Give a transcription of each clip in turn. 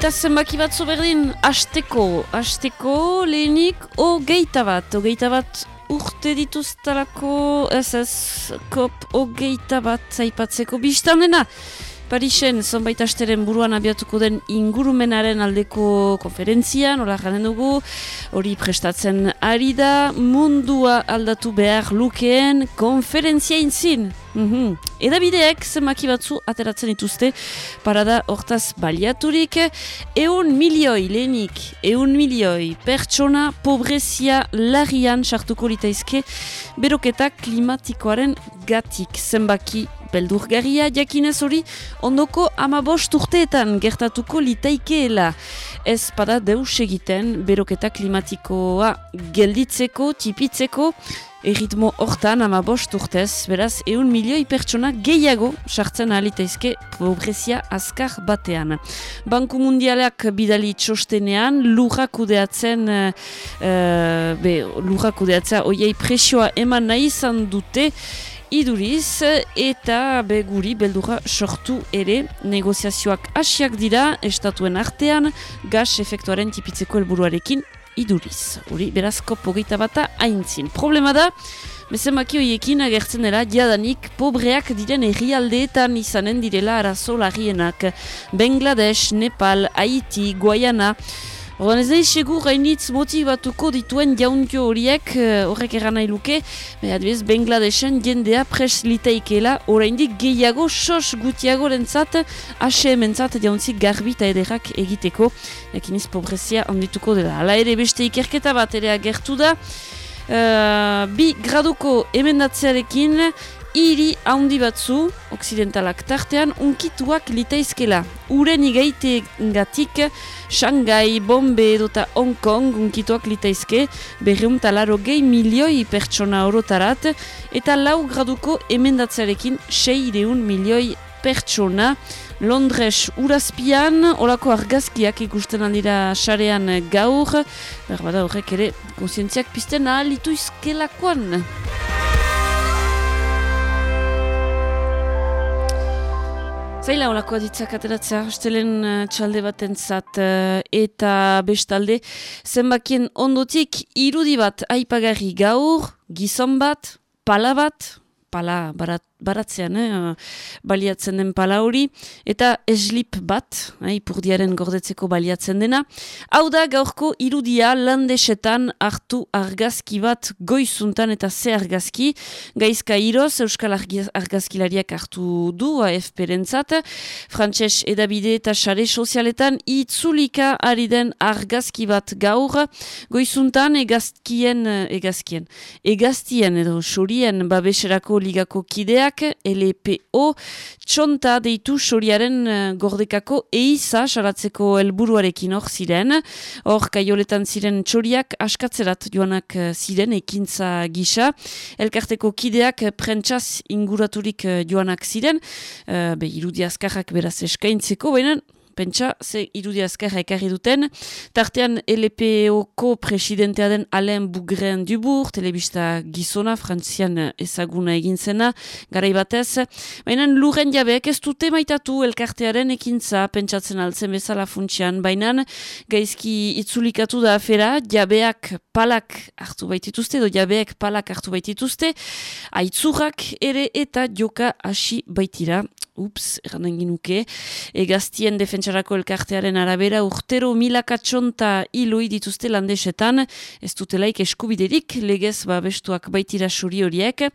Eta zenbaki bat berdin, asteko, asteko lehenik hogeita bat, hogeita bat urte dituztalako, ez ez, kop hogeita bat zaipatzeko biztanena. Parisen, zonbait asteren buruan abiatuko den ingurumenaren aldeko konferentzia, nola janen dugu, hori prestatzen ari da, mundua aldatu behar lukeen konferentzia inzin. Mm -hmm. Edabideek zenbaki batzu ateratzen dituzte parada hortaz baliaturik eun milioi lehenik, eun milioi pertsona pobrezia larrian sartuko litaizke beroketa klimatikoaren gatik zenbaki beldurgarria jakinez hori ondoko ama bost urteetan gertatuko litaikeela. Ez pada deus egiten beroketa klimatikoa gelditzeko, tipitzeko, erritmo hortan ama bost urtez, beraz, eun milioi pertsona gehiago sartzen alitaizke pobrezia azkar batean. Banku Mundialak bidali txostenean, lurrak udeatzen, uh, be, lurrak udeatzea, oiei presioa eman nahi izan dute, iduriz eta beguri beldura sortu ere negoziazioak hasiak dira estatuen artean gas efektuaren tipitzeko helburuarekin iduriz. Hori berazko pogeita bata haintzin. Problema da, bezemaki hoiekin agertzen dela jadanik pobreak diren errialdeetan izanen direla arazo larrienak. Bangladesh, Nepal, Haiti, Guayana, Ordan ez nahi segur hainitz motibatuko dituen jauntio horiek eh, horrek eran nahi luke, adibes Bangladesen jendea pres litaikela oraindik gehiago sos gutiago rentzat HM entzat jauntzik garbi eta ederrak egiteko, ekin pobrezia handituko dela. Hala ere beste ikerketa bat ere agertu da, uh, bi graduko emendatzearekin hiri handi batzu, oksidentalak tartean, unkituak litaizkela. Uren igaite Shanghai, Bombay edota Hong Kong unkituak litaizke, berreun talaro gehi milioi pertsona orotarat, eta lau graduko emendatzarekin seireun milioi pertsona. Londres urazpian, olako argazkiak ikusten handira xarean gaur, berbada horrek ere, konsientziak pizten ahal izkelakoan. Zaila olako aditzak ateratzea, estelen uh, txalde bat entzat, uh, eta bestalde, zenbakien ondotik irudi bat aipagarri gaur, gizon bat, pala bat, pala barat, baratzean, eh, baliatzen den pala hori, eta eslip bat, eh, ipurdiaren gordetzeko baliatzen dena. Hau da gaurko irudia landesetan hartu argazki bat goizuntan eta ze argazki, gaizka iroz Euskal argazkilariak hartu du AFP-rentzat, frantses edabide eta sare sozialetan itzulika ari den argazki bat gaur, goizuntan egazkien, egazkien, egaztien edo xorien babeserako ligako kideak, LPO, txonta deitu soriaren uh, gordekako eiza salatzeko helburuarekin hor ziren. Hor, kaioletan ziren txoriak askatzerat joanak uh, ziren ekintza gisa. Elkarteko kideak prentsaz inguraturik uh, joanak ziren. Uh, be, irudiazkarrak beraz eskaintzeko, baina pentsa, ze irudia azkarra ekarri duten. Tartean LPO-ko presidentea den Alain Bugren Dubur, telebista gizona, frantzian ezaguna egin zena, garai batez. Baina luren jabeak ez dute maitatu elkartearen ekintza, pentsatzen altzen bezala funtsian. Baina gaizki itzulikatu da afera, jabeak palak hartu baitituzte, edo jabeak palak hartu baitituzte, aitzurrak ere eta joka hasi baitira ups, erranen ginuke, egaztien defentsarako elkartearen arabera urtero milaka txonta iloi dituzte landesetan, ez dutelaik eskubiderik, legez babestuak baitira suri horiek,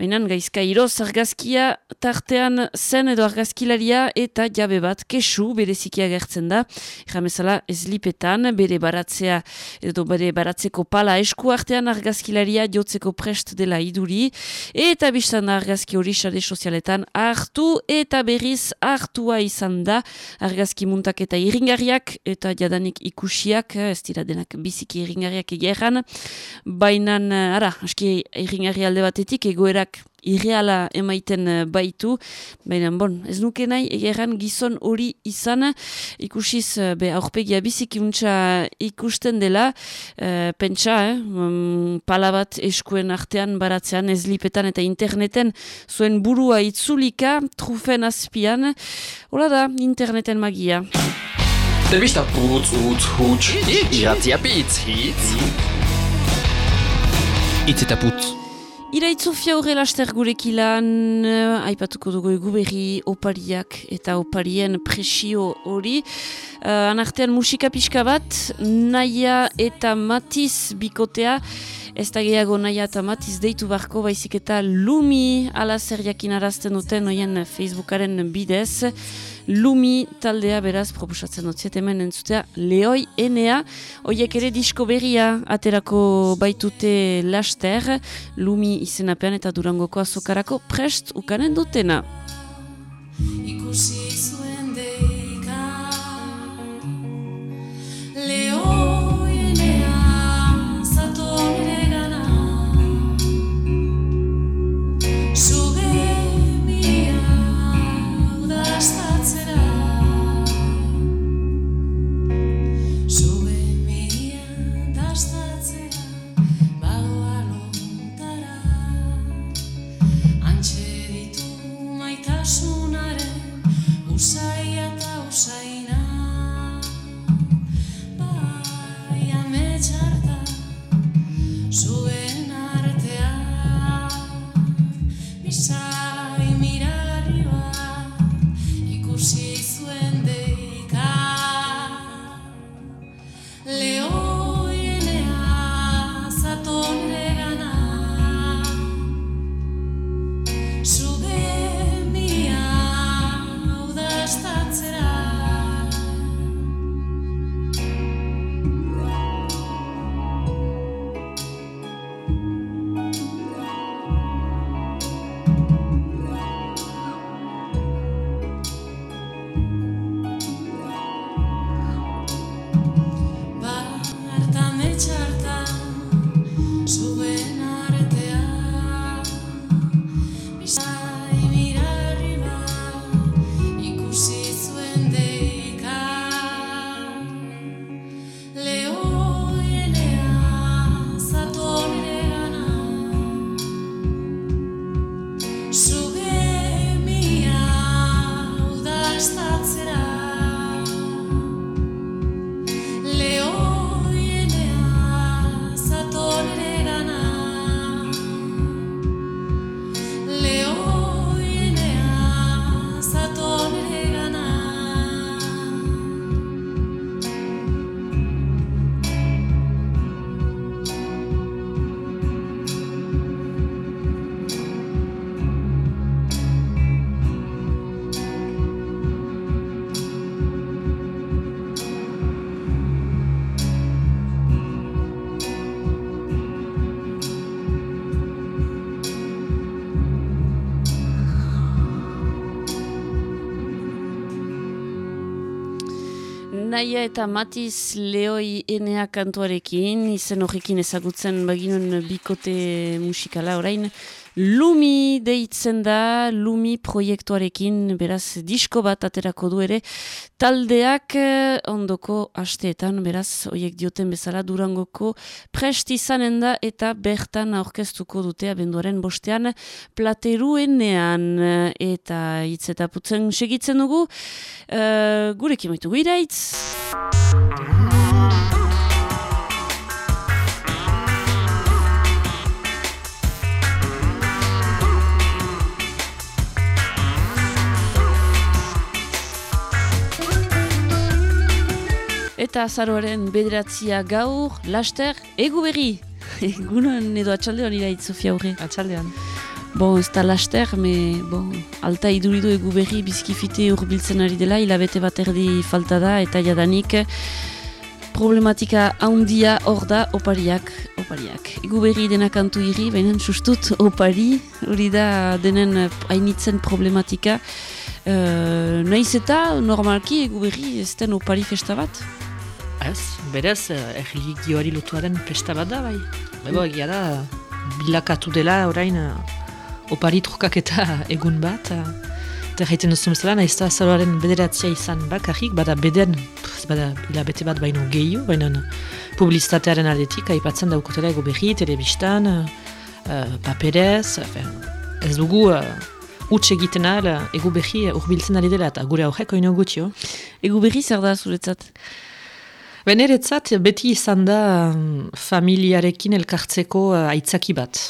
baina gaizka iroz argazkia tartean zen edo argazkilaria eta jabe bat kesu berezikia gertzen da, erramezala ez lipetan, bere baratzea edo bere baratzeko pala esku artean argazkilaria jotzeko prest dela iduri, eta biztan argazki hori sare sozialetan hartu, eta berriz hartua izan da. Argazki muntak eta iringarriak eta jadanik ikusiak, ez dira denak biziki iringarriak egeran, baina, ara, aski iringarri alde batetik egoerak irreala emaiten eh, baitu, baina bon, ez nuke nahi egeran gizon hori izan, ikusiz eh, be aurpegia bizikiuntza ikusten dela, e, pentsa, eh, um, pala bat eskuen artean baratzean ezlipetan eta interneten zuen burua itzulika, trufen azpian, hola da, interneten magia. Telebista putz, utz, huts, hitz. Iratzia pitz, hitz. Itz eta putz. Iraitzu fiaure laster gurekilan, uh, aipatuko dugu egu berri opariak eta oparien presio hori. Uh, anartean musika pixka bat, naia eta matiz bikotea, ez da gehiago naia eta matiz deitu barko baizik eta lumi ala zer jakin arazten duten oien Facebookaren bidez. Lumi taldea beraz proposatzen dut. Hemen entzutea lehoi enea, oiek ere disko berria aterako baitute laster, Lumi izenapean eta durangoko azokarako prest ukanen dutena. Ikusi Naia eta Matiz Leoi Enea kantuarekin, izen horrekin ezagutzen baginun bikote musikala orain, Lumi deitzen da, Lumi proiektuarekin, beraz, disko bat aterako du ere, taldeak eh, ondoko asteetan, beraz, oiek dioten bezala, durangoko prest izanen da, eta bertan aurkeztuko dute abenduaren bostean, plateruenean, eta hitz eta putzen segitzen dugu, uh, gurekin maitugu iraitz! Eta azaroaren bederatzia gaur, laster, egu berri! Egunan edo atxaldean irait, Sofia Aurre. Atxaldean. Bon, ez da laster, me, bon, alta iduridu egu berri bizkifite urbiltzen ari dela, hilabete bat erdi falta da, eta jadanik problematika handia hor da opariak, opariak. Egu berri dena kantu iri, baina sustut opari, hori da denen hainitzen problematika. Uh, Naiz eta normalki egu berri ez den opari festa bat? Ez, berez, eh, erligioari lotua den presta bat da, bai. Ego, egia da, bilakatu dela orain uh, opari trukak eta egun bat. Uh, eta jaiten duzu mesela, nahiz da azaloaren bederatzia izan bakarrik, bada beden, bada hilabete bat baino gehiu, baina publizitatearen aldetik, aipatzen daukotela ego berri, telebistan, uh, paperez, ez dugu uh, utxe egiten ahal, egu behi urbiltzen ari dela, eta gure aurreko ino gutio. Egu berri zer da zuretzat? Beneretzat beti izan da mm, familiarekin elkartzeko uh, aitzaki bat.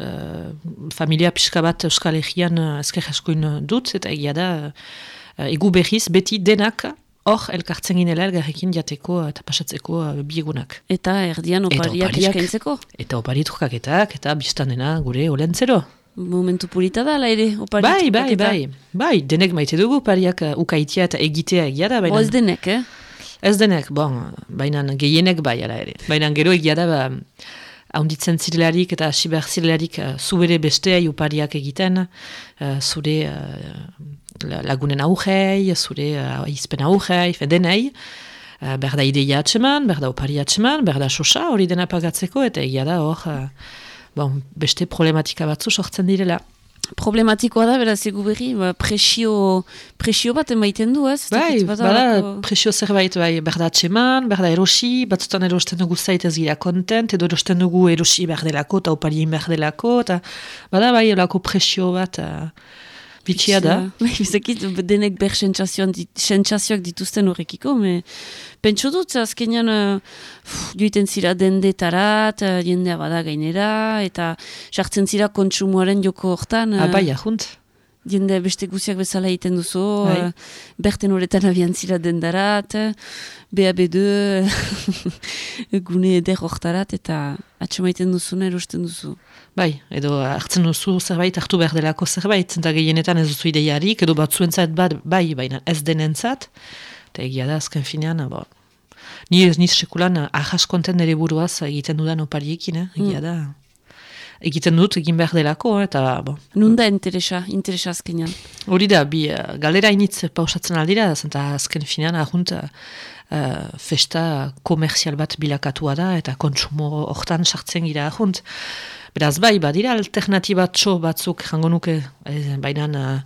Uh, familia pixka bat Euskal Herrian uh, ezker askoin dut, eta egia da uh, egu berriz beti denak hor elkartzen ginela elgarrekin jateko eta pasatzeko biegunak. Eta erdian opariak opariak. eskaintzeko? Eta opari trukaketak eta biztan dena gure olentzero. Momentu polita da, ere, opari Bai, bai, bai. Bai, denek maite dugu opariak ukaitia eta egitea egia da. baina- Bo ez denek, eh? Ez denek, bon, baina gehienek bai ala ere. Baina gero egia da, ba, haunditzen zirelarik eta hasi behar zirelarik uh, zubere bestea upariak egiten, uh, zure uh, la- lagunen aurrei, zure uh, izpen aurrei, fe denei, uh, behar da ideia atseman, behar da opari atseman, behar da sosa hori dena pagatzeko, eta egia da hor, uh, bon, beste problematika batzu sortzen direla. Problematikoa da, beraz, egu berri, ba, presio, presio bat emaiten du, ez? Bai, bada presio zerbait, bai, berda atseman, berda erosi, batzutan erosten dugu zait ez gira kontent, edo erosten dugu erosi behar delako, eta oparien behar delako, eta bada bai, olako presio bat, uh, bitxia da. Bizakit, denek ber sentsazioak dituzten horrekiko, me pentsu dut, azkenean uh, pff, joiten zira dendetarat, uh, jendea bada gainera, eta sartzen zira kontsumoaren joko hortan, uh, bai, ahunt. Jende beste guziak bezala egiten duzu, uh, berten horretan abian zira dendarat, BAB2, gune eder hortarat, eta atxemaiten duzuna erosten duzu. Bai, edo hartzen duzu zerbait, hartu behar delako zerbait, eta gehienetan ez duzu ideiarik, edo batzuentzat bat, bai, baina ez denentzat, eta egia da, azken finean, bo, ni ez niz sekulan ahas konten nire buruaz egiten dudan opariekin, eh? egia da. Egiten dut, egin behar delako, eta, bo, Nunda interesa, interesa azkenean. Hori da, bi, uh, galera initz pausatzen aldira, zenta azken finean ahunt uh, festa komerzial bat bilakatua da, eta kontsumo hortan sartzen gira ahunt. Beraz bai, badira alternatibatxo batzuk jango nuke, eh, baina uh,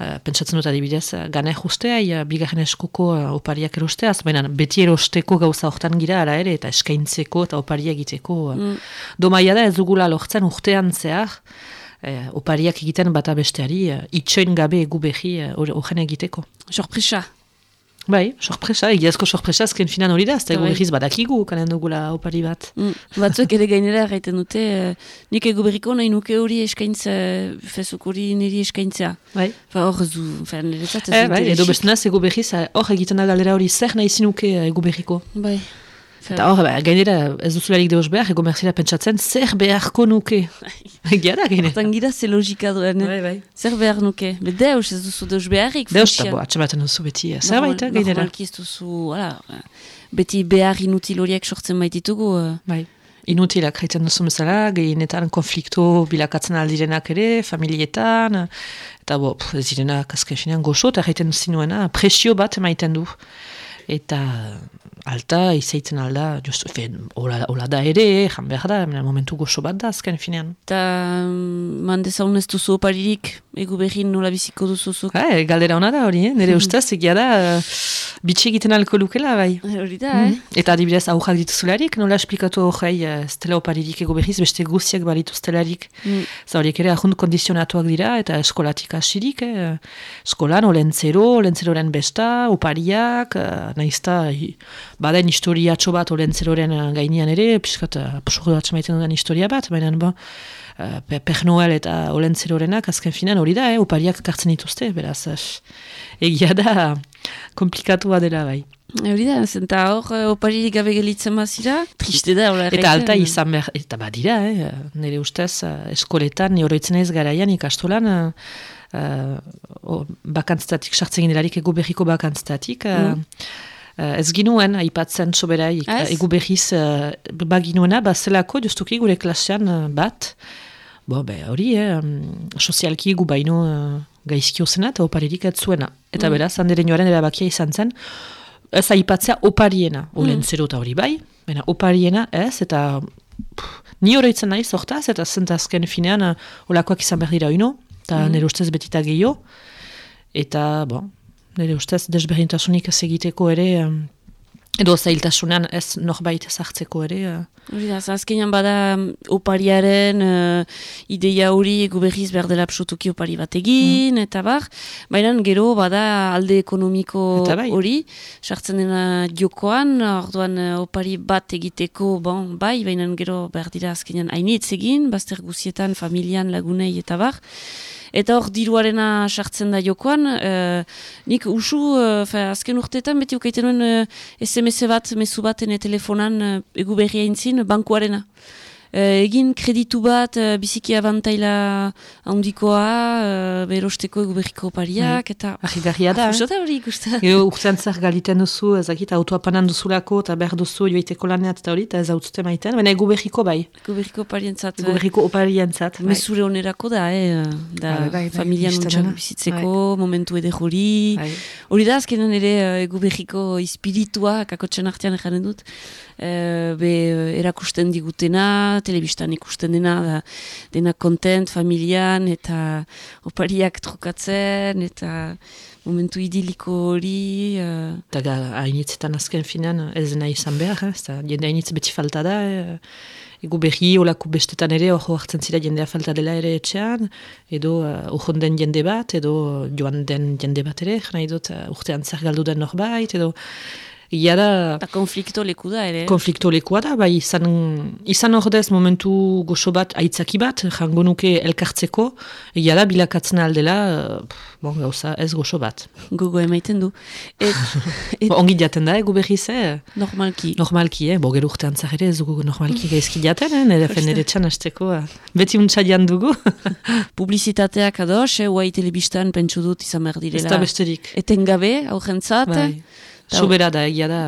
uh, pentsatzen dut adibidez, uh, gane justea, ia, bigarren eskuko uh, opariak erosteaz, baina beti erosteko gauza hortan gira ara ere, eta eskaintzeko eta oparia egiteko. Mm. Domaia da ez dugula lortzen urtean zehar, eh, opariak egiten bata besteari, eh, itxoin gabe egu behi eh, hor- horren egiteko. Sorpresa. Bai, sorpresa, egiazko sorpresa azken finan hori da, ez da egu Bai. behiz badakigu kanen dugula opari bat. Mm. Batzuek ere gainera erraiten dute, eh, nik ego berriko nahi nuke hori eskaintza, fezuk hori niri eskaintzea. Bai. Fa hor ez du, fa niretzat ez Eh, du bai, edo bestenaz egu behiz, eh, hor egiten da galera hori zer nahi zinuke eh, egu behiko. Bai. Eta hor, ba, gainera ez duzularik deus behar, ego merzira pentsatzen, zer beharko nuke. Egia da, gainera. Hortan gira ze logika duen, eh? Bai, bai. Zer behar nuke? Be deus ez duzu deus beharrik. Deus, eta bo, atxamaten duzu beti, eh, zerbait, eh, Normal- gainera. Normalki ez duzu, wala, beti behar inutil horiek sortzen baititugu. eh. Bai. Inutilak jaiten duzu bezala, gehienetan konflikto bilakatzen aldirenak ere, familietan, eta bo, pff, ez direnak azken finean goxo, eta jaiten zinuena, presio bat emaiten du. Eta alta, izaitzen alda, just, fe, hola, hola da ere, jan behar da, mena momentu goxo bat da azken finean. Eta mm, mandezaun ez duzu oparirik, egu berrin nola biziko duzuzuk. Ha, e, galdera hona da hori, eh? nire ustez, egia da, bitxe egiten alko lukela, bai. Hori da, eh? Eta adibidez aurrak dituzularik, nola esplikatu horrei uh, stela oparirik ego behiz, beste guziak balituztelarik. Mm. Za horiek ere ahunt kondizionatuak dira, eta eskolatik hasirik, eh? eskolan olentzero, olentzeroren besta, opariak, eh, naizta, hi- baden historiatxo bat olentzeroren eh, gainean ere, piskat, uh, posurdo atxamaiten dudan historia bat, baina, bo, Uh, Pe- Per Noel eta Olentzerorenak azken finan hori da, eh, opariak kartzen dituzte, beraz, eh, egia da, komplikatua dela bai. Hori da, zenta hor eh, oparirik gabe gelitzen bazira, triste da, hola Eta alta izan behar, eta badira, eh, nire ustez, eh, eskoletan, ni oroitzen ez garaian ikastolan, uh, bakantztatik, sartzen ginelarik ego berriko bakantztatik, uh, uh, ez ginuen, aipatzen soberaik, Ez? ego berriz, uh, baginuena, bazelako, justuki gure klasean uh, bat, Bo, be, hori, eh, um, sozialki gu baino uh, gaizkio zena eta oparirik ez zuena. Eta Mm. beraz, handeren joaren erabakia izan zen, ez aipatzea opariena, olen zero eta hori bai, baina opariena ez, eta pff, ni oroitzen nahi zortaz, eta zentazken finean, uh, olakoak izan behar dira oino, eta Mm. nire ustez betita gehiago, eta, bon, nire ustez desberdintasunik ez egiteko ere, Edo zailtasunean ez norbait sartzeko ere. eh, Hori da, azkenean bada mm, opariaren uh, ideia hori gu berriz behar dela psotuki opari bat egin, eta bar, baina gero bada alde ekonomiko bai. hori, sartzen dena jokoan, orduan uh, opari bat egiteko, bon, bai, baina gero behar dira azkenean hainitz egin, bazter guzietan, familian, lagunei, eta bar. Eta hor diruarena sartzen da jokoan, uh, nik usu, uh, fa, azken urteetan beti ukaiten nuen uh, SMS bat, mezu bat telefonan uh, egu berria intzin, bankuarena. Uh, egin kreditu bat, uh, biziki abantaila handikoa, uh, berosteko egu berriko opariak, eta... Argigarria da. Uso da hori ikusten. Gero urtean zer galiten duzu, ezakit, autoa panan duzulako, eta behar duzu joiteko laneat eta hori, eta ez hau zute maiten, baina egu berriko bai. Egu berriko oparientzat. Egu berriko oparientzat. bai. Mesure onerako da, eh, da Bai, bai, bai, familian untxak dena. bizitzeko, momentu ede jori. Bai. Hori da, azkenan ere eh, egu behiko espiritua, kakotxen artean jaren dut, eh, be eh, erakusten digutena, telebistan ikusten dena, da, dena kontent, familian, eta opariak trukatzen, eta momentu idiliko hori... eh, Eta hainitzetan azken ez dena izan behar, eh? Zta, jende hainitz beti falta da, eh? egu berri olako bestetan ere hor hartzen zira jendea falta dela ere etxean, edo uh, den jende bat, edo joan den jende bat ere, nahi dut uh, urtean zer galdu den norbait, edo Ia da, konflikto leku da ere. konflikto lekua da, bai izan, izan ordez momentu goxo bat, aitzaki bat, jango nuke elkartzeko, ia da bilakatzen aldela, eh, bon, gauza ez goxo bat. Gogo emaiten du. Et, et Bo, ongi jaten da, egu berriz, eh? normalki. Normalki, eh? Bo, gero urtean ere ez dugu normalki gaizki jaten, eh? Nere fen nere txan hasteko, eh? beti untsa jan dugu. Publizitateak ados, eh, guai telebistan pentsu dut izan behar ez da direla. besterik. Etengabe, aurrentzat. Bai. Sobera da, egia da,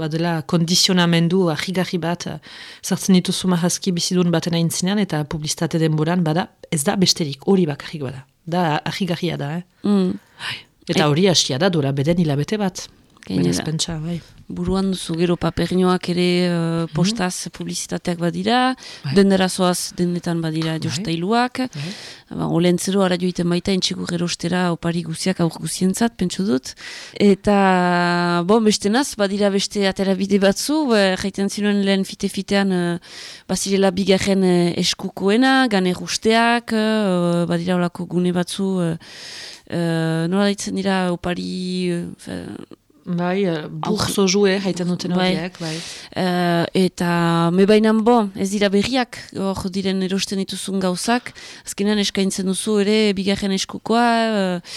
badela kondizionamendu ahigarri bat, eh, sartzen dituzu mahazki bizidun baten aintzinean, eta publizitate denboran, bada, ez da besterik, hori bakarrik bada. Da, ahigarria da, eh? Mm. Eta hori hasia da, dola beden hilabete bat. Gainera. Pentsa, bai. buruan duzu gero paperinoak ere uh, postaz publizitateak badira, Bai. dendera zoaz dendetan badira jostailuak, Bai. ba, olentzero ara joiten baita entxeko gerostera opari guziak aur guzientzat, pentsu dut. Eta, bon, beste naz, badira beste aterabide batzu, ba, jaiten zinuen lehen fite-fitean uh, bazirela bigarren uh, eskukoena, gane usteak, uh, badira olako gune batzu, uh, uh, nola ditzen dira opari... Uh, Bai, uh, burzo jue, haiten duten Bai. horiek, bai. Eh, eta me bainan bo, ez dira berriak, hor diren erosten dituzun gauzak, azkenean eskaintzen duzu ere bigarren eskukoa, eh,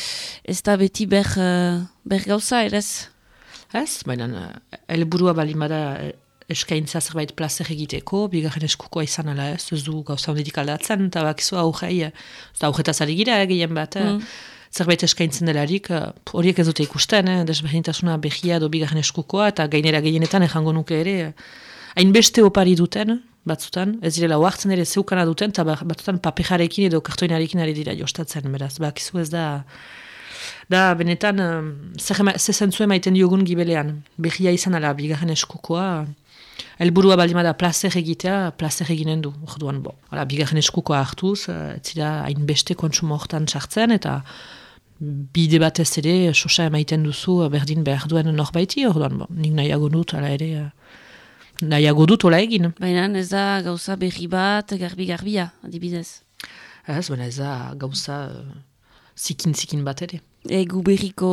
ez da beti ber, eh, ber gauza, erez? Ez, baina uh, helburua eh, eskaintza zerbait plazer egiteko, bigarren eskukoa izan ala ez, ez du gauza honditik aldatzen, eta bakizu aurrei, eh, da aurretaz ari gira, eh, gehien bat, eh, zerbait eskaintzen delarik, eh, horiek ez dute ikusten, eh, desberdintasuna behia edo bigarren eskukoa, eta gainera gehienetan ejango nuke ere, eh, hainbeste opari duten, batzutan, ez direla oartzen ere zeukana duten, eta ba- batzutan papejarekin edo kartoinarekin ari dira jostatzen, beraz, bakizu ez da, da benetan, zer ema- ze emaiten diogun gibelean, behia izan ala, bigarren eskukoa, helburua baldin da plazer egitea, plazer eginen du, orduan bo. Hala, bigarren eskukoa hartuz, ez dira hainbeste kontsumo hortan sartzen, eta bide batez ere, sosa emaiten duzu, uh, berdin behar duen norbaiti, orduan bo, nik nahiago dut, ala ere, uh, nahiago dut ola egin. Baina ez da gauza berri bat, garbi-garbia, adibidez. Ez, baina ez da gauza uh, zikin-zikin bat ere. Egu berriko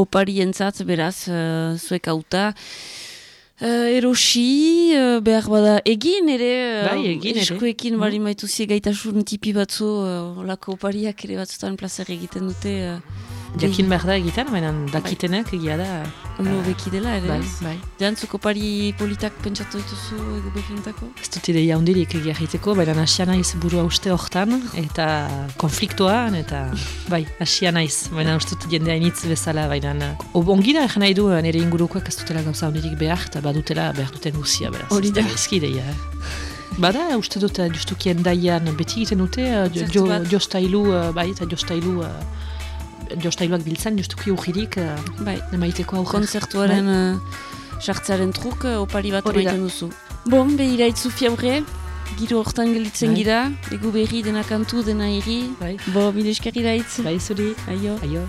oparientzat, beraz, uh, zuek auta, Uh, erosi, uh, behar bada egin ere, uh, Bai, egin ere. eskuekin Mm. bari maituzie gaitasun tipi batzu, uh, olako opariak ere batzutan plazer egiten dute, uh, Jakin behar da egiten, baina dakitenek egia da. ondo beki dela ere. Bai, ez? bai. Jantzuk opari politak pentsatu dituzu egu berrientako? Ez dut ideia hundirik egia egiteko, baina hasia naiz burua uste hortan, eta konfliktoan, eta bai, hasia naiz, baina uste dut jende hainitz bezala, baina ongira egin nahi du nire ingurukoak ez dutela gauza hundirik behar, eta badutela behar duten guzia, beraz. Hori da. Ez gaizki ideia. eh. Bada, uste dut eh, justuki endaian beti egiten dute, eh, jo, jo, jostailu, eh, bai, eta jostailu, eh, jostailuak biltzen, justuki ujirik, eh, Bai, emaiteko aurre. kontzertuaren uh, sartzearen truk uh, opari bat Hori da. maiten duzu. Bon, be iraitzu fiabre, giro hortan gelitzen Bai. gira, egu berri dena kantu, dena iri. Bai, Bo, mile esker iraitz. bai zuri, Aio. aio.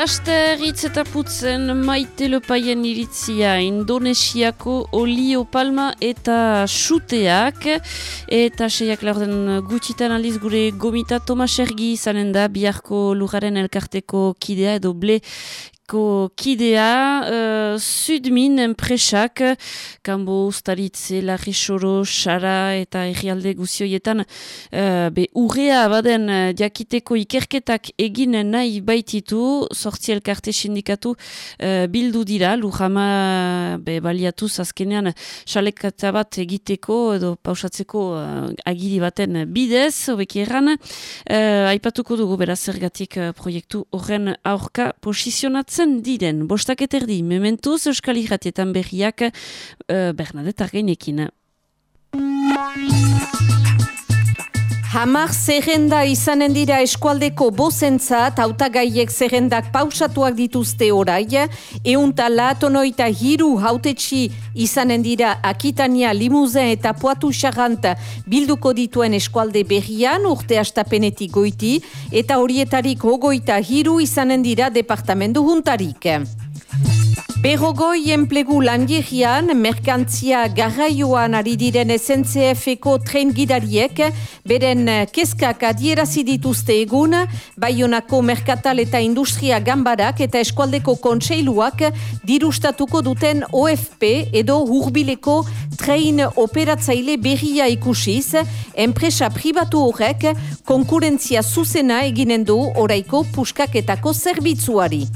Laster hitz eta putzen maite lopaien iritzia Indonesiako olio palma eta suteak. Eta seiak laurden gutxitan aldiz gure gomita Tomas Ergi izanen da biharko lujaren elkarteko kidea edo ble Ko kidea, uh, Sudmin enpresak, kanbo ustaritze, larrisoro, xara eta errialde guzioietan, uh, be urrea baden uh, diakiteko ikerketak egin nahi baititu, sortzi elkarte sindikatu uh, bildu dira, lujama be, baliatu azkenean xalekata bat egiteko edo pausatzeko uh, agiri baten bidez, hobeki erran, uh, aipatuko dugu beraz zergatik uh, proiektu horren aurka posizionatzen zen diren, bostak eterdi, mementuz Euskal Iratietan berriak uh, Bernadette Argeinekin. Hamar zerrenda izanen dira eskualdeko bozentzat, hautagaiek zerrendak pausatuak dituzte orai, eunta latonoita hiru hautetxi izanen dira Akitania, Limuzen eta Poatu Xarant bilduko dituen eskualde berrian, urte astapenetik goiti, eta horietarik hogoita hiru izanen dira departamendu juntarik. Berrogoi enplegu langierian, merkantzia garraioan ari diren SNCF-eko tren gidariek, beren keskak adierazi dituzte egun, Baionako Merkatal eta Industria Gambarak eta Eskualdeko Kontseiluak dirustatuko duten OFP edo hurbileko train operatzaile berria ikusiz, enpresa pribatu horrek konkurentzia zuzena eginen du oraiko puskaketako zerbitzuari.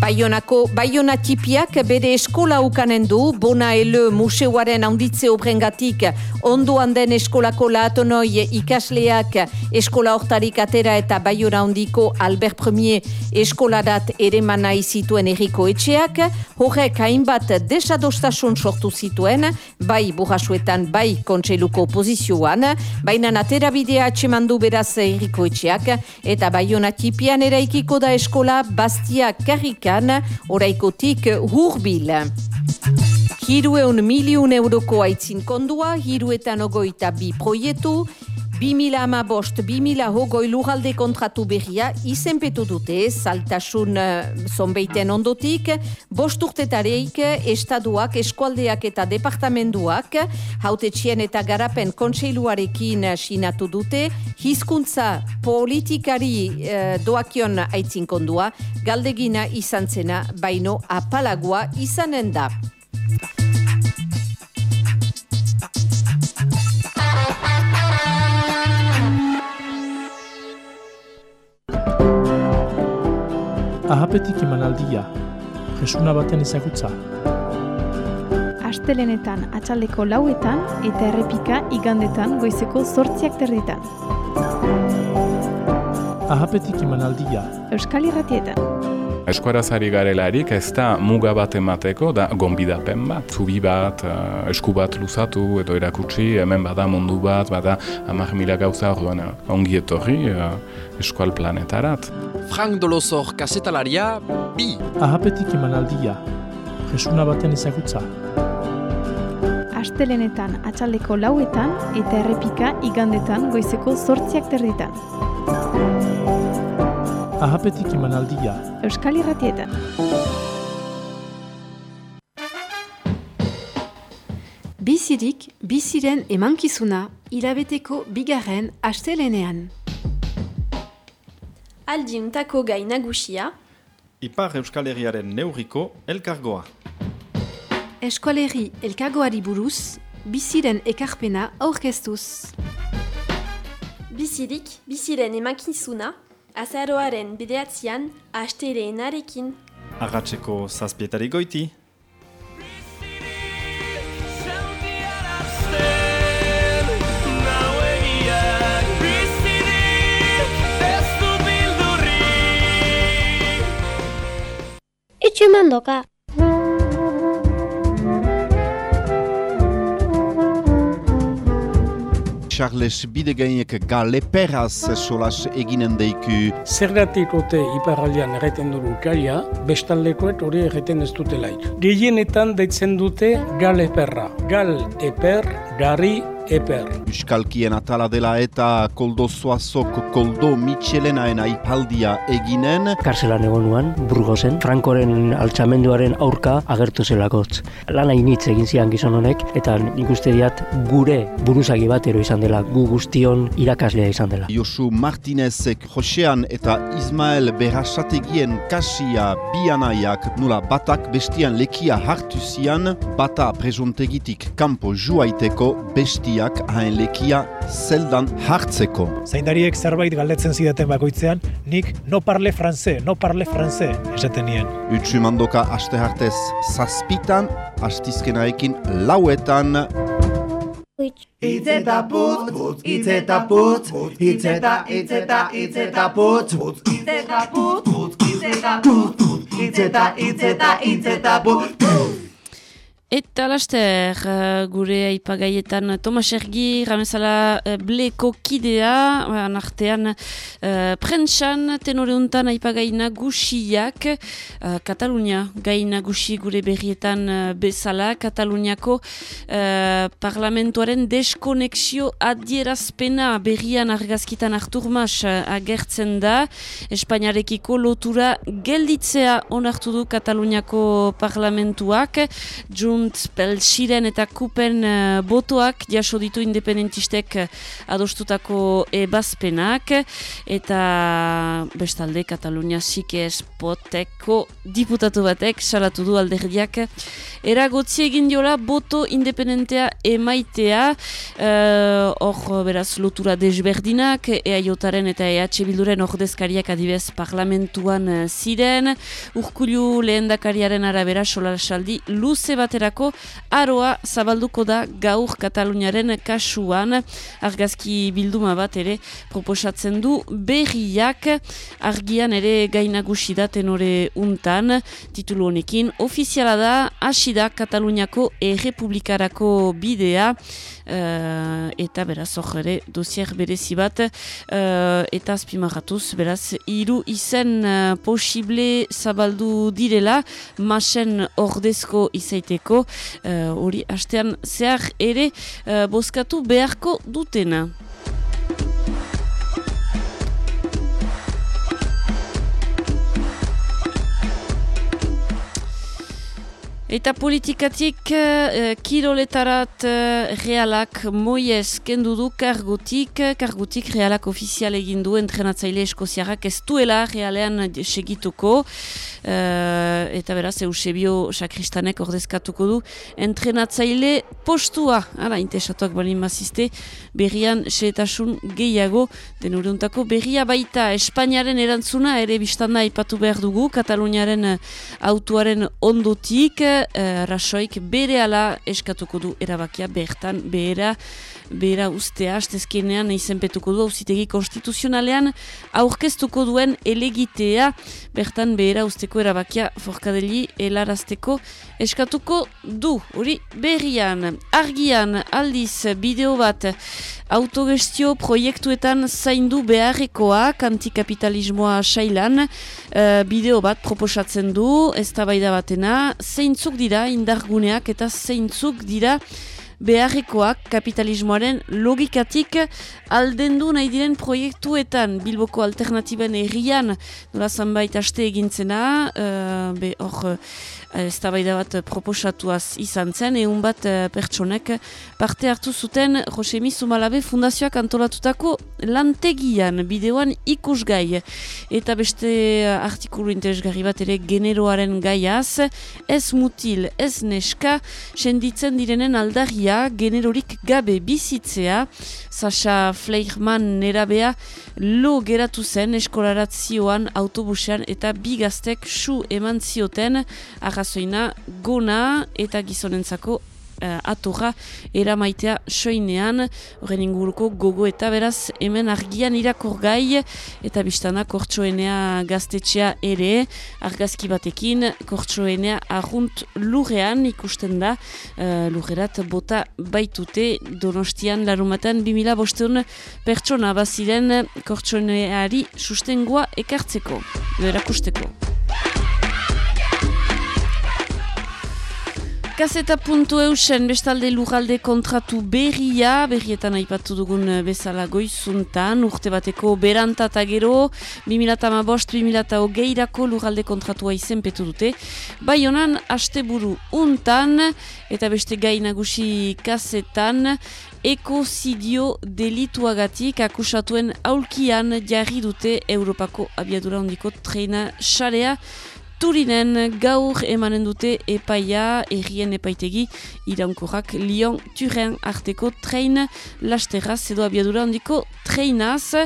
Baionako, Baiona tipiak bere eskola ukanen du, bona ele museuaren handitze obrengatik, ondoan den eskolako lahatonoi ikasleak eskola hortarik atera eta Baiona handiko Albert Premier eskoladat ere manai zituen erriko etxeak, horrek hainbat desadostasun sortu zituen, bai burrasuetan bai kontseluko pozizioan, baina atera bidea atxemandu beraz erriko etxeak, eta Baiona tipian eraikiko da eskola bastia karrikan, oraikotik hurbil. Hirueun miliun euroko aitzin kondua, hiruetan ogoita bi proietu, 2000 ama bost, 2000 hogoi lugalde kontratu berria izenpetu dute, saltasun uh, zonbeiten ondotik, bost urtetareik estaduak, eskualdeak eta departamenduak, haute eta garapen kontseiluarekin sinatu dute, hizkuntza politikari uh, doakion aitzin kondua, galdegina izan zena, baino apalagoa izanen da. Ahapetik emanaldia, jesuna baten ezagutza. Astelenetan atxaldeko lauetan eta errepika igandetan goizeko zortziak terditan. Ahapetik emanaldia. Euskal Irratietan. Eskuarazari garelarik ez da muga bat emateko, da gonbidapen bat, zubi bat, uh, esku bat luzatu edo erakutsi, hemen bada mundu bat, bada amak mila gauza orduan ongi etorri uh, eskual planetarat. Frank Dolosor kasetalaria, bi. Ahapetik emanaldia, jesuna baten ezagutza. Astelenetan atxaldeko lauetan eta errepika igandetan goizeko zortziak terditan. Ahapetik emanaldia, Euskal Irratietan. Bizirik, biziren emankizuna, hilabeteko bigarren astelenean. Aldiuntako gai nagusia, Ipar Euskal Herriaren neurriko elkargoa. Eskualerri elkargoari buruz, biziren ekarpena aurkeztuz. bizirik, biziren emankizuna, azaroaren bideatzean, asteleenarekin. Arratseko zazpietari goiti. Itxumandoka. Charles Bidegainek galeperaz solas eginen deiku. Zergatik ote iparraldean erreten dugu gaia, bestaldekoet hori erreten ez dute lait. Gehienetan deitzen dute galeperra. Gal eper, gari eper. Euskalkien atala dela eta koldo zoazok koldo mitxelenaen aipaldia eginen. Karzelan egon nuan, Burgosen, Frankoren altxamenduaren aurka agertu zelakotz. Lan hainitz egin zian gizon honek, eta nik uste diat gure buruzagi batero izan dela, gu guztion irakaslea izan dela. Josu Martinezek Josean eta Ismael Berrasategien kasia bianaiak nula batak bestian lekia hartu zian, bata presuntegitik kanpo juaiteko haen lekia zeldan hartzeko. Zaindariek zerbait galdetzen zidaten bakoitzean, nik no parle franze, no parle franze, esaten nien. Utsu mandoka aste hartez zazpitan, astizkenarekin lauetan, Itz eta putz, putz, itz eta putz, itz eta, itz eta, itz eta putz, putz, itz eta putz, putz, itz eta putz, putz, itz eta, itz eta, itz eta putz, putz. Eta laster, uh, gure aipagaietan Tomas Ergi, ramezala uh, bleko kidea, uh, artean uh, prentsan tenore untan aipagai nagusiak, uh, Katalunia gai nagusi gure berrietan uh, bezala, Kataluniako uh, parlamentuaren deskonexio adierazpena berrian argazkitan Artur Mas uh, agertzen da, Espainiarekiko lotura gelditzea onartu du Kataluniako parlamentuak, jun Junt, Pelsiren eta Kupen uh, botoak jaso ditu independentistek uh, adostutako ebazpenak. Eta bestalde Katalunia sike espoteko diputatu batek salatu du alderdiak. Eragotzi egin diola boto independentea emaitea. Hor uh, beraz lotura desberdinak EAJaren eta EH Bilduren ordezkariak adibez parlamentuan ziren. Urkulu lehendakariaren arabera solasaldi luze batera aroa zabalduko da gaur Kataluniaren kasuan. Argazki bilduma bat ere proposatzen du berriak. Argian ere gainagusi da tenore untan. Titulu honekin ofiziala da hasi da Kataluniako errepublikarako bidea. Uh, eta beraz hor ere dosier berezi bat. Uh, eta azpimarratuz beraz hiru izen uh, posible zabaldu direla. Masen ordezko izaiteko hori uh, hastean zehar ere uh, bozkatu beharko dutena. Eta politikatik uh, kiroletarat uh, realak moiez kendu du kargutik, kargutik realak ofizial egin du entrenatzaile eskoziarrak ez duela realean segituko, uh, eta beraz Eusebio Sakristanek ordezkatuko du entrenatzaile postua, ara, intesatuak balin mazizte, berrian seetasun gehiago, denuruntako berria baita. Espainiaren erantzuna ere biztanda ipatu behar dugu, Kataluniaren autuaren ondotik, uh, rasoik bere ala eskatuko du erabakia bertan behera behera ustea astezkenean izenpetuko du auzitegi konstituzionalean aurkeztuko duen elegitea bertan behera usteko erabakia forkadeli helarazteko eskatuko du. Hori berrian argian aldiz bideo bat autogestio proiektuetan zaindu beharrekoa antikapitalismoa sailan uh, bideo bat proposatzen du ez batena zeintzuk dira indarguneak eta zeintzuk dira beharrekoak kapitalismoaren logikatik aldendu nahi diren proiektuetan. Bilboko alternatiben errian nola zanbait aste egintzena uh, hor ez da bat proposatuaz izan zen, egun bat uh, pertsonek parte hartu zuten Josemi Zumalabe fundazioak antolatutako lantegian, bideoan ikusgai. Eta beste artikulu interesgarri bat ere generoaren gaiaz, ez mutil, ez neska, senditzen direnen aldaria, generorik gabe bizitzea, Sasha Fleichman nerabea lo geratu zen eskolarazioan autobusean eta bigaztek su eman zioten arrazoina gona eta gizonentzako uh, atorra eramaitea soinean, horren inguruko gogo eta beraz hemen argian irakor gai eta biztana kortsoenea gaztetxea ere, argazki batekin kortsoenea arrunt lurrean ikusten da, uh, lurrerat bota baitute donostian larumaten 2000 bosteun pertsona baziren kortsoeneari sustengoa ekartzeko, erakusteko. Gazeta puntu eusen bestalde lugalde kontratu berria, berrietan aipatu dugun eh, bezala goizuntan, urte bateko beranta eta gero, 2008-2008 lugalde kontratua izenpetu dute. Bai honan, haste buru untan, eta beste gai nagusi kazetan, ekozidio delituagatik akusatuen aulkian jarri dute Europako abiadura hondiko treina xarea, Turinen gaur emanen dute epaia errien epaitegi iraunkorrak Lyon Turen arteko trein lasterraz edo abiadura handiko treinaz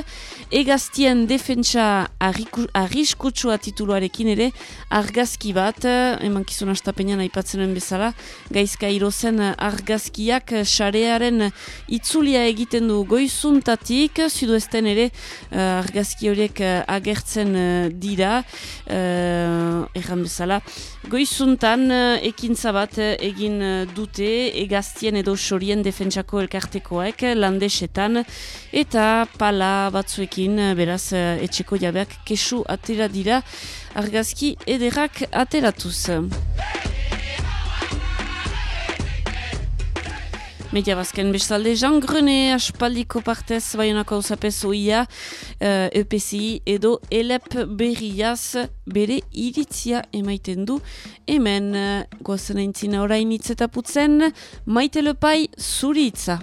egaztien defentsa arriskutsua tituluarekin ere argazki bat eman kizun astapenean aipatzenen bezala gaizka irozen argazkiak sarearen itzulia egiten du goizuntatik zuduesten ere uh, argazki horiek uh, agertzen uh, dira erran bezala. Goizuntan eh, ekintza bat eh, egin eh, dute egaztien edo sorien defentsako elkartekoek landesetan eta pala batzuekin beraz etxeko jabeak kesu atera dira argazki ederrak ateratuz. Media bazken bestalde, Jean Grenet aspaldiko partez baionako hausapez oia uh, EPCI edo elep berriaz bere iritzia emaiten du. Hemen, uh, goazen aintzina orain itzetaputzen, maite lepai zuritza.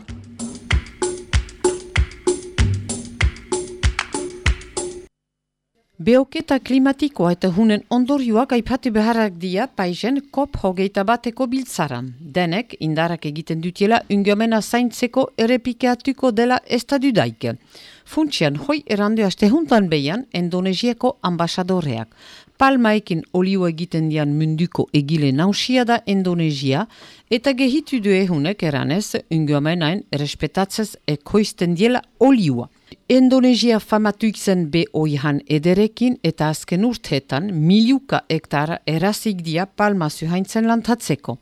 Beoketa klimatikoa eta hunen ondorioak aipati beharrak dia paizen kop hogeita bateko biltzaran. Denek indarak egiten dutiela ungomena zaintzeko errepikeatuko dela estadu daik. Funtsian hoi errandu aste juntan behian Indoneziako ambasadoreak. Palmaekin olio egiten dian munduko egile nausia da Indonezia eta gehitu du ehunek eranez ungomenain respetatzez ekoizten diela olioa. Indonesia famatuik zen be oihan ederekin eta azken urteetan miliuka hektara erazik dia palma zuhaintzen lantatzeko.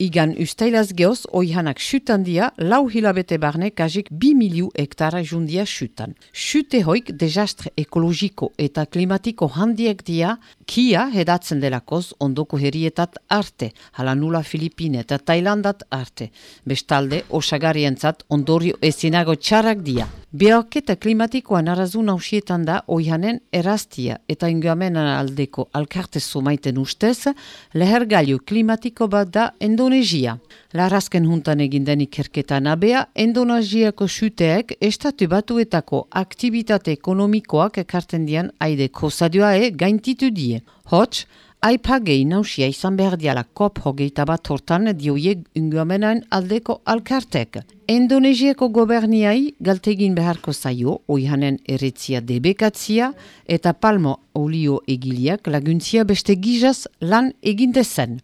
Igan ustailaz geoz, oihanak xutan dia, lau hilabete barne kajik bi miliu hektara jundia xutan. Xute hoik desastre ekologiko eta klimatiko handiek dia, kia hedatzen delakoz ondoko herrietat arte, hala nula Filipine eta Thailandat arte. Bestalde, osagarientzat ondorio ezinago txarrak dia. Beoketa klimatikoa narazun hausietan da oihanen eraztia eta ingoamenan aldeko alkarte maiten ustez, lehergailu klimatiko bat da Indonesia. Larazken juntan egin denik herketan abea, Indonesiako xuteek estatu batuetako aktivitate ekonomikoak ekarten dian aideko zadioae gaintitu die. Hots, Aipagei nausia izan behar diala kop hogeita bat hortan dioie ungomenan aldeko alkartek. Indonesiako goberniai galtegin beharko zaio, oihanen eretzia debekatzia eta palmo olio egiliak laguntzia beste gizaz lan egindezen.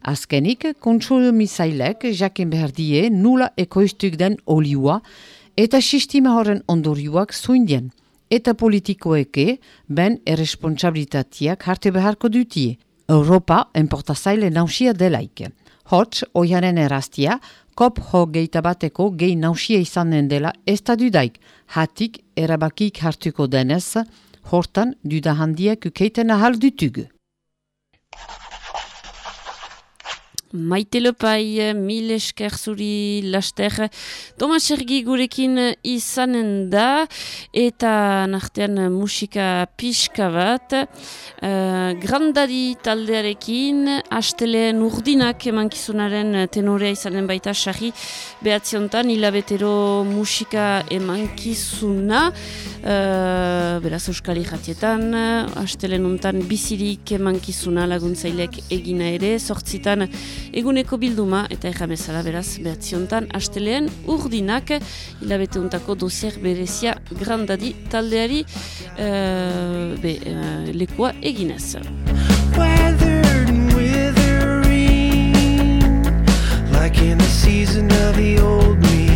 Azkenik, kontrol misailek jaken behar die nula ekoiztuk den olioa eta sistema horren ondorioak zuindien eta politikoeke ben erresponsabilitateak harte beharko dutie. Europa importazaile nausia delaik. Hots, oianen erastia, kop ho geita bateko gehi nausia izanen dela ez da dudaik, hatik erabakik hartuko denez, hortan duda handiak ukeiten ahal dutugu. Maite lopai, mil esker zuri laster. Tomas Ergi gurekin izanen da, eta nartean musika pixka bat. Uh, grandadi taldearekin, asteleen urdinak emankizunaren tenorea izanen baita sarri behatziontan, hilabetero musika emankizuna. Uh, beraz euskal irratietan, asteleen untan bizirik emankizuna laguntzailek egina ere, sortzitan eguneko bilduma eta erramezala beraz behatziontan asteleen urdinak hilabete untako dosier berezia grandadi taldeari uh, be, uh, lekua eginez. Like in the season of the old me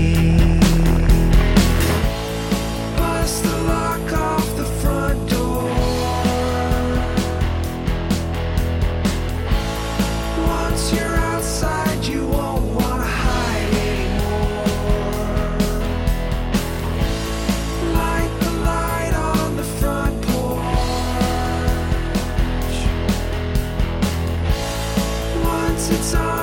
it's all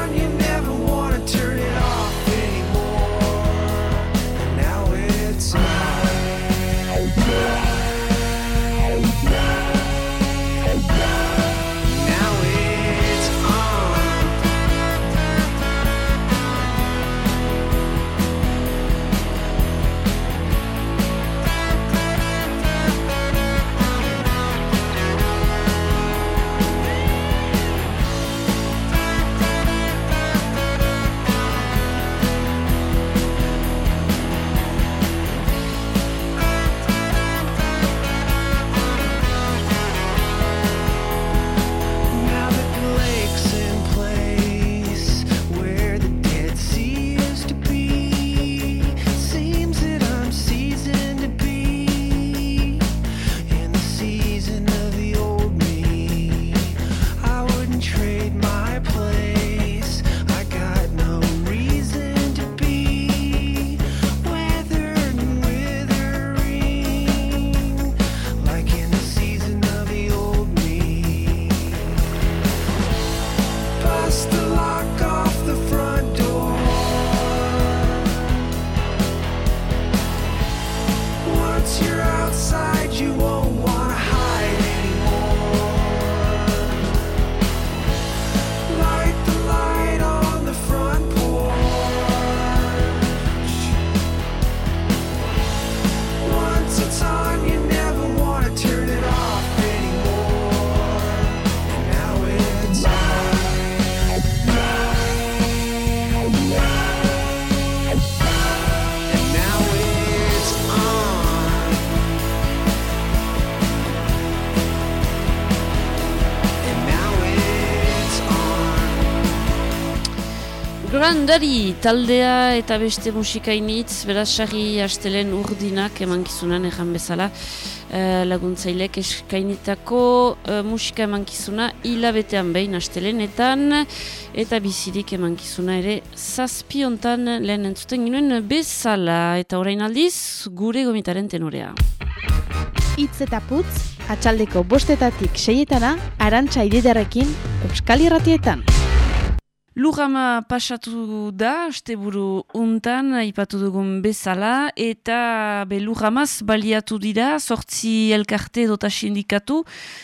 Grandari taldea eta beste musikainitz, beraz sarri hastelen urdinak emankizunan ejan bezala uh, laguntzailek eskainitako uh, musika emankizuna hilabetean behin hastelenetan eta bizirik emankizuna ere zazpiontan lehen entzuten ginoen bezala eta orain aldiz gure gomitaren tenorea. Itz eta putz, atxaldeko bostetatik seietana, arantxa ididarekin, Euskal Irratietan. Lujama pasatu da, este buru untan, ipatu dugun bezala, eta be Lujamaz baliatu dira, sortzi elkarte dota sindikatu,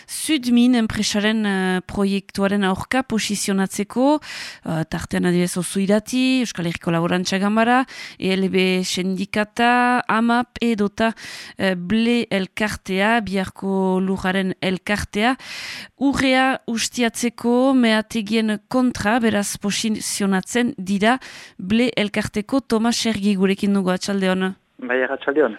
Sudmin enpresaren uh, proiektuaren aurka posizionatzeko, uh, tartean adibes oso irati, Euskal Herriko Laborantza Gambara, ELB sindikata, AMAP edota uh, ble elkartea, biharko lujaren elkartea, urrea ustiatzeko meategien kontra, beraz posizionatzen dira ble elkarteko Tomas Sergi gurekin dugu atxalde hona. Bai, atxalde hona.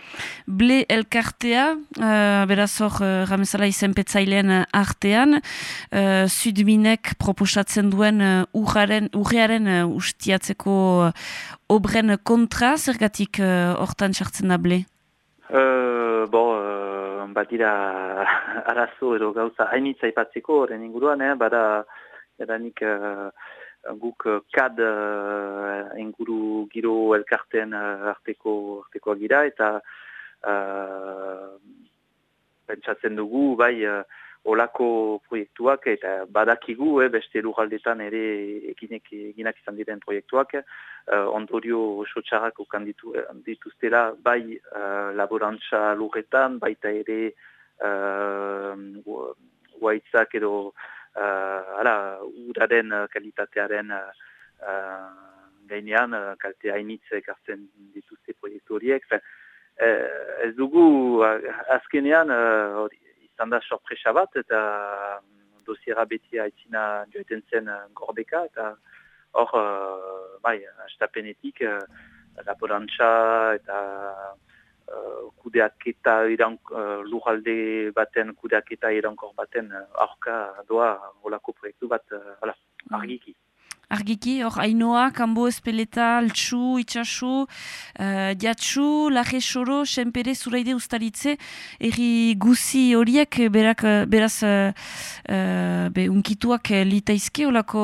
Ble elkartea, uh, beraz hor, uh, ramezala izenpetzailean artean, uh, Sudminek proposatzen duen uh, urrearen, urrearen uh, ustiatzeko uh, obren kontra, zergatik hortan uh, sartzen da ble? Uh, bo, uh, bat dira arazo edo gauza hainitza ipatzeko, horren inguruan, eh, bada, edanik... Uh, guk kad uh, inguru giro elkarten uh, arteko artekoa gira eta uh, pentsatzen dugu bai uh, olako proiektuak eta badakigu eh, beste lugaldetan ere eginek eginak izan diren proiektuak uh, ondorio sotxarrak ukan ditu, dituztela bai uh, laborantza lurretan baita ere uh, guaitzak edo uh, ala, uraren uh, kalitatearen uh, uh, gainean uh, kalte hainitz ekartzen dituzte proiektu horiek. Uh, ez dugu uh, azkenean uh, izan da sorpresa bat eta um, dosiera beti haitzina joeten zen uh, gordeka eta hor, uh, bai, astapenetik uh, laborantza eta uh, kudeaketa iran, uh, lujalde baten kudeaketa irankor baten uh, aurka doa olako proiektu bat uh, ala, mm. argiki. Argiki, hor, Ainoa, Kambo, Espeleta, Altsu, Itxasu, uh, Diatsu, Laje Soro, Senpere, Zuraide, Ustaritze, erri guzi horiek, berak, beraz, uh, be, unkituak litaizke, olako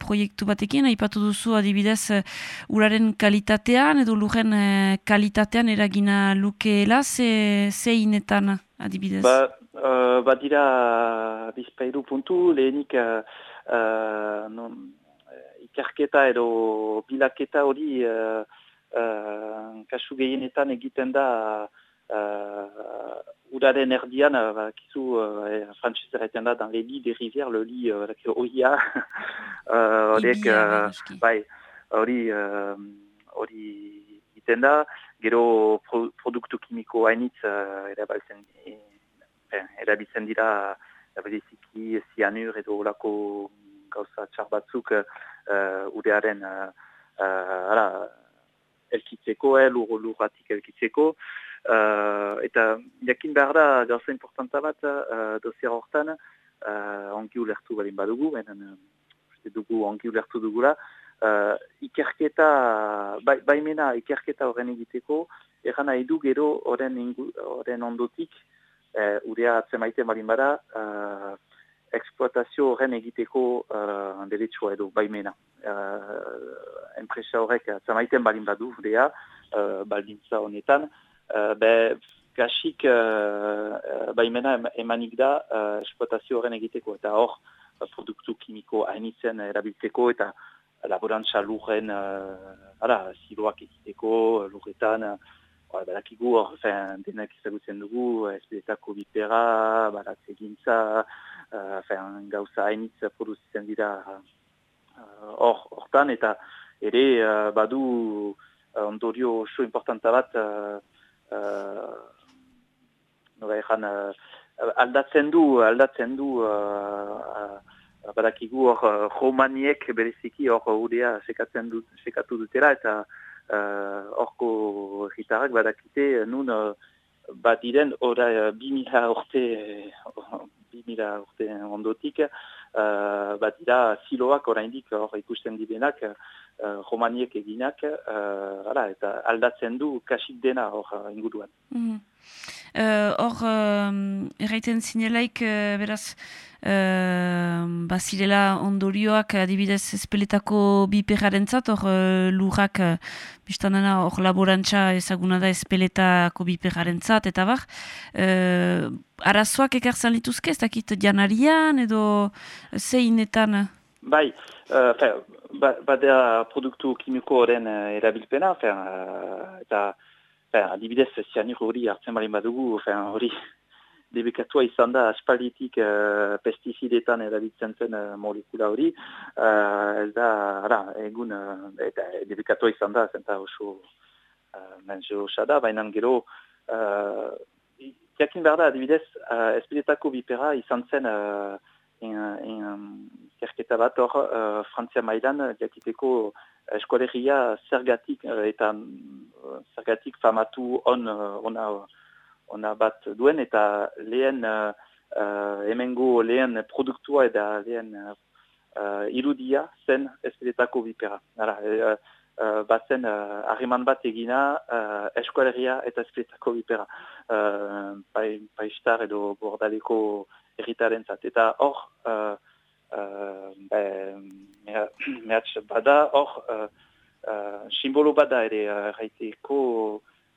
proiektu batekin, aipatu duzu adibidez, uraren kalitatean, edo luren uh, kalitatean eragina lukeela, ze, ze inetan adibidez? Ba, uh, ba dira, bizpairu puntu, lehenik, uh, uh, non, ikerketa edo bilaketa hori uh, uh, kasu gehienetan egiten da uh, uraren erdian, uh, kizu uh, frantzizera da, dan le li de rivière, le li uh, oia, horiek, uh, bai, hori hori egiten da, gero pro, produktu kimiko hainitz uh, erabiltzen, erabiltzen dira, bereziki zianur edo olako gauza txar batzuk uh, urearen uh, ara, elkitzeko, eh, lur, lurratik elkitzeko. Uh, eta jakin behar da gauza importanta bat uh, dozier hortan uh, ongi ulertu balin badugu, benen uh, dugu ongi ulertu dugula. Uh, ikerketa, bai, baimena ikerketa horren egiteko, eran nahi du gero horren ondotik, uh, urea atzemaiten balin bada, uh, eksploatazio horren egiteko uh, deletsua edo baimena. Uh, enpresa horrek zamaiten balin badu, dea, uh, baldintza honetan, uh, be, kasik uh, baimena emanik da uh, eksploatazio horren egiteko, eta hor, uh, produktu kimiko hainitzen erabilteko, eta laborantza lurren, uh, ara, ziloak egiteko, lurretan, uh, Badakigu hor, denak izagutzen dugu, espedetako bipera, baratze gintza, uh, gauza hainitz produzitzen dira hor uh, hortan, eta ere uh, badu uh, ondorio oso importanta bat uh, uh, uh, aldatzen du, aldatzen du uh, badakigu hor romaniek bereziki hor du, sekatu dutera, eta horko uh, gitarrak badakite nun uh, bat diren ora uh, bi mila orte 2000 urte ondotik, uh, bat dira ziloak oraindik hor ikusten direnak, uh, romaniek eginak, uh, eta aldatzen du kasik dena hor inguruan. Mhm. Hor, uh, erraiten zinelaik, uh, beraz, uh, bazirela ondorioak adibidez espeletako biperaren zat, hor uh, lurrak, uh, hor laborantza ezaguna da espeletako biperaren zat, eta bar, uh, arazoak ekartzen lituzke, ez dakit janarian edo zeinetan? Bai, uh, fer, ba, badea produktu kimiko horren uh, erabilpena, fer, uh, eta adibidez zianir hori hartzen balin badugu, hori debekatua izan da aspalditik uh, pestizidetan erabiltzen zen uh, molekula hori, uh, ez da, ara, egun, uh, eta debekatua izan da, zenta oso uh, menzo da, baina gero, uh, jakin behar da, adibidez, uh, espedetako bipera izan zen uh, kerketa bat hor, uh, Frantzia mailan, jakiteko eskolegia zergatik, uh, eta zergatik famatu on, ona, ona bat duen eta lehen uh, uh, emengo lehen produktua eta lehen uh, irudia zen espedetako bipera. Nara, uh, uh, bat zen uh, bat egina uh, eskualeria eta espedetako bipera. Uh, pai, paistar edo bordaleko erritaren zat. Eta hor, uh, uh, mehatx bada, hor, uh, uh, simbolo bada ere uh, raiteko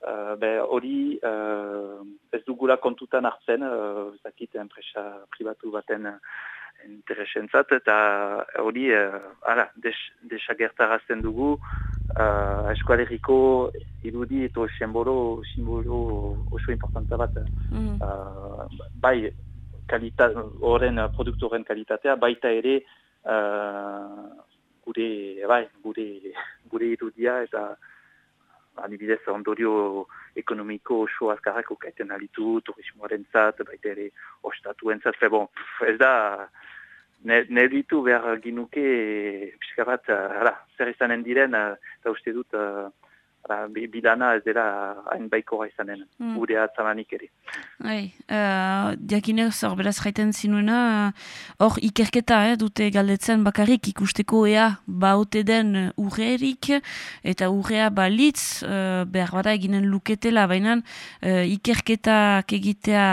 Uh, hori uh, ez dugula kontutan hartzen, uh, zakit enpresa pribatu baten uh, interesentzat, eta hori uh, desagertarazten dugu uh, eskualeriko irudi eta simbolo, simbolo oso importanta bat. Mm. Uh, bai, horren produktu horren kalitatea, baita ere uh, gure, bai, gure, gure irudia eta adibidez ondorio ekonomiko oso azkarrak okaiten alitu, turismoaren zat, baita ere ostatuen zat, bon, ez da, ne ditu behar ginuke, pixka bat, zer izanen diren, eta uste dut, Ara, bidana ez dela hain baiko gaizanen, mm. gure atzamanik ere. Hai, uh, diakine zor beraz jaiten zinuena, hor ikerketa eh, dute galdetzen bakarrik ikusteko ea baute den urrerik, eta urrea balitz, uh, behar bada eginen luketela, baina uh, ikerketak egitea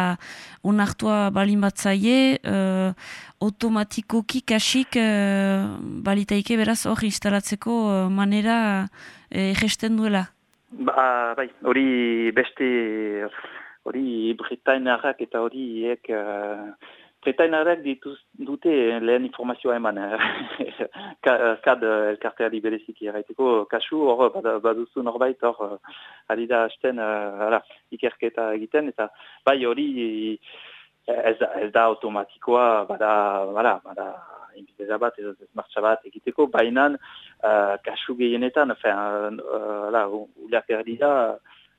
onartua balin batzaie, uh, automatikoki kasik uh, balitaike beraz hor instalatzeko uh, manera gesten duela? Ba, bai, hori beste, hori britainarrak eta hori ek, uh, britainarrak dituz dute lehen informazioa eman, kad elkarteari bereziki erraiteko, kasu hor baduzu norbait hor, ari da hasten, uh, ikerketa egiten, eta bai hori ez, ez da automatikoa, bada, bada, bada, inbideza bat, ez martxa bat egiteko, baina uh, kasu gehienetan, fin, uh, uleak erdida,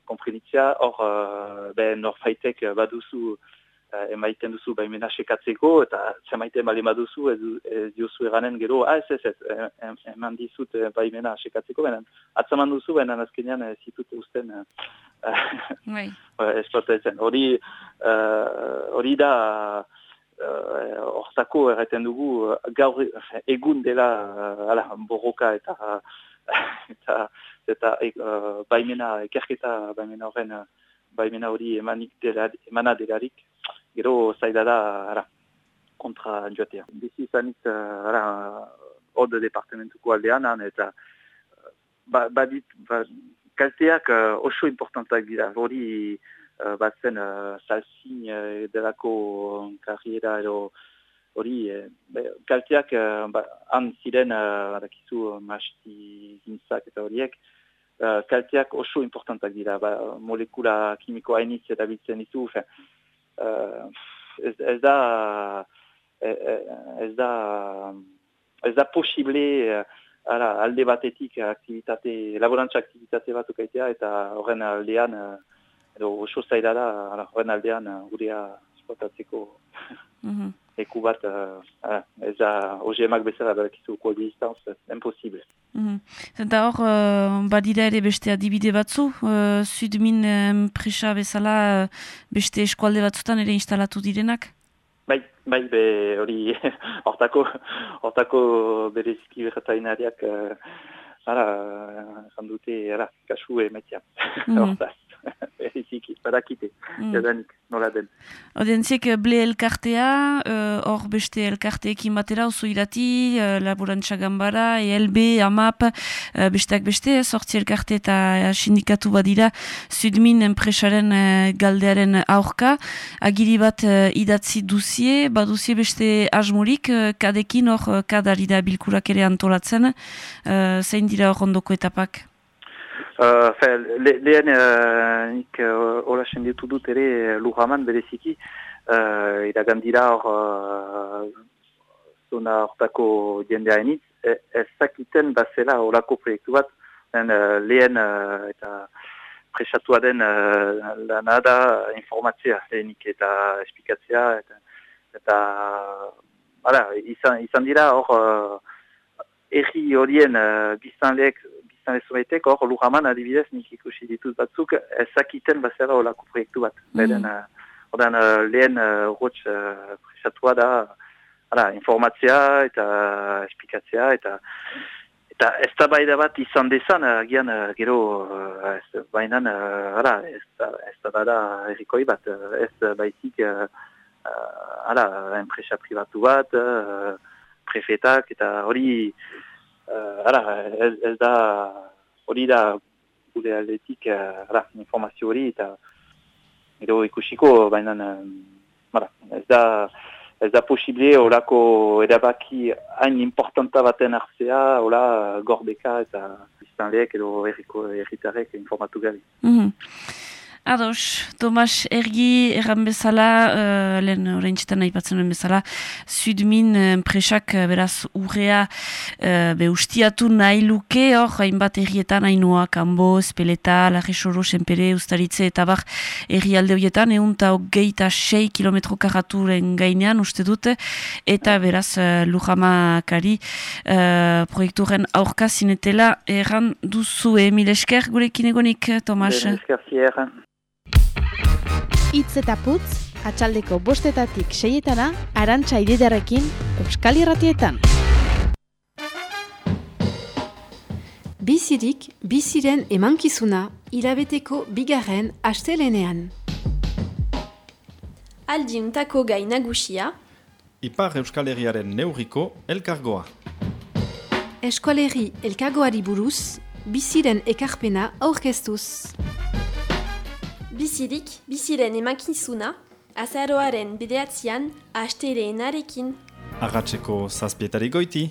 komprenitzia, hor, uh, ben, norfaitek baduzu, uh, emaiten duzu baimena sekatzeko, eta zemaiten bali baduzu, ez, ez diozu eranen gero, ah, ez, ez, ez, eman dizut baimena sekatzeko, baina atzaman duzu, baina azkenean ez ditut usten, uh, hori, hori da, hortako uh, erraiten dugu gaur egun dela uh, ala, borroka eta eta, eta uh, baimena ekerketa baimena horren baimena hori emanik dela, emana delarik gero zaila da ara, kontra joatea. Bizi zanit uh, hod departamentuko aldean eta ba, badit ba, kalteak oso importantak dira hori uh, bat zen uh, salzin uh, delako karriera edo hori uh, kalteak uh, ba, han ziren uh, badakizu masti zintzak eta horiek. Uh, kalteak oso importantak dira ba, molekula kimiko hainitz eta biltzen ditu uh, ez, ez da ez da ez da posible uh, Ara, alde batetik aktivitate, laborantza aktivitate bat ukaitea eta horren aldean edo oso zaila da, horren aldean, uh, gurea esportatzeko mm eku bat, uh, ez da, hoge emak bezala berakizu koldi distanz, imposible. Mm -hmm. Zenta hor, uh, badira ere beste adibide batzu, uh, Sudmin um, presa bezala beste eskualde batzutan ere instalatu direnak? Bai, bai, be, hori, hortako, hortako bereziki berretainariak, uh, ara, jandute, ara, kasu emetia, mm -hmm. bereziki, badakite, mm. jadanik, nola den. Odientziek, ble elkartea, uh, hor beste elkarteekin batera, oso irati, uh, laborantza gambara, ELB, AMAP, uh, besteak beste, sortzi elkarte eta uh, sindikatu badira, Sudmin enpresaren uh, galdearen aurka, agiri bat uh, idatzi duzie, baduzie beste asmurik, uh, kadekin hor, uh, kadari da bilkurak ere antolatzen, uh, zein dira hor ondoko etapak? Uh, le, lehen uh, nik uh, hola senditu dut ere lujaman bereziki. Uh, iragandira hor uh, zona hortako jendeaenitz e, ez zakiten bazela horako proiektu bat. En, uh, lehen uh, eta presatua den uh, lanada informatzea lehenik eta espikatzea eta, eta ara, izan, izan dira hor uh, erri horien uh, biztanleek izan ez zuaitek, hor, lujaman adibidez, nik ikusi ditut batzuk, ezakiten bazera olako proiektu bat. Mm. Beden, uh, ordan, uh, lehen rotx uh, presatua da, ara, informatzea eta espikatzea eta eta ez da baida bat izan dezan, agian gero, ez bainan, uh, ara, ez da, ez da bada errikoi bat, ez baizik, ara, enpresa privatu bat, prefetak eta hori, uh, ara, ez, ez da hori da gure aldetik uh, informazio hori eta edo ikusiko baina uh, ez da ez da posible horako erabaki hain importanta baten hartzea hola gordeka eta biztanleek edo erriko erritarek informatu gari. Mm Ados, Tomas Ergi erran bezala, uh, lehen txetan nahi batzen bezala, Sudmin enpresak uh, beraz urrea uh, be ustiatu nahi luke, hor, hainbat errietan hainua, Kambo, Speleta, Larresoro, Senpere, Ustaritze eta bar erri alde horietan, egun eta hogeita sei kilometro karaturen gainean, uste dute, eta beraz uh, Lujamakari uh, proiekturen aurka zinetela erran duzu, Emil Esker, gurekin egonik, Tomas? Esker, Itz eta putz, atxaldeko bostetatik seietana, arantxa ididarekin, Euskal Irratietan. Bizirik, biziren emankizuna, hilabeteko bigarren astelenean. Aldiuntako gai nagusia, Ipar Euskal Herriaren neurriko elkargoa. Eskualerri elkargoari buruz, biziren ekarpena aurkeztuz. Bizirik, biziren emankizuna, azaroaren bideatzean, asteleenarekin. Agatzeko zazpietari goiti.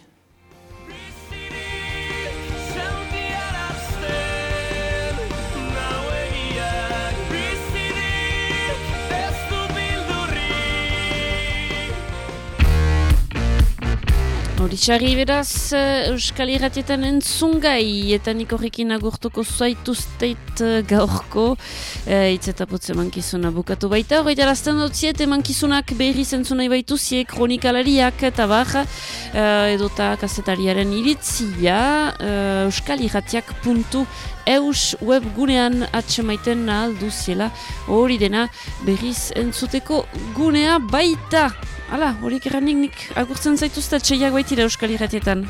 Horitxarri beraz, eh, Euskal Iratietan entzungai, eta nik horrekin agurtuko zaituzteit eh, gaurko, e, itz eta putze mankizuna bukatu baita, hori jarazten dut ziet, emankizunak berri zentzunai baitu ziek kronikalariak eta baja, e, edota kasetariaren iritzia, e, Euskal puntu eus webgunean atxemaiten nahal duziela, hori dena berriz entzuteko gunea baita. Hala, horik erranik nik agurtzen zaituzte txeiak baitira Euskal Irratietan.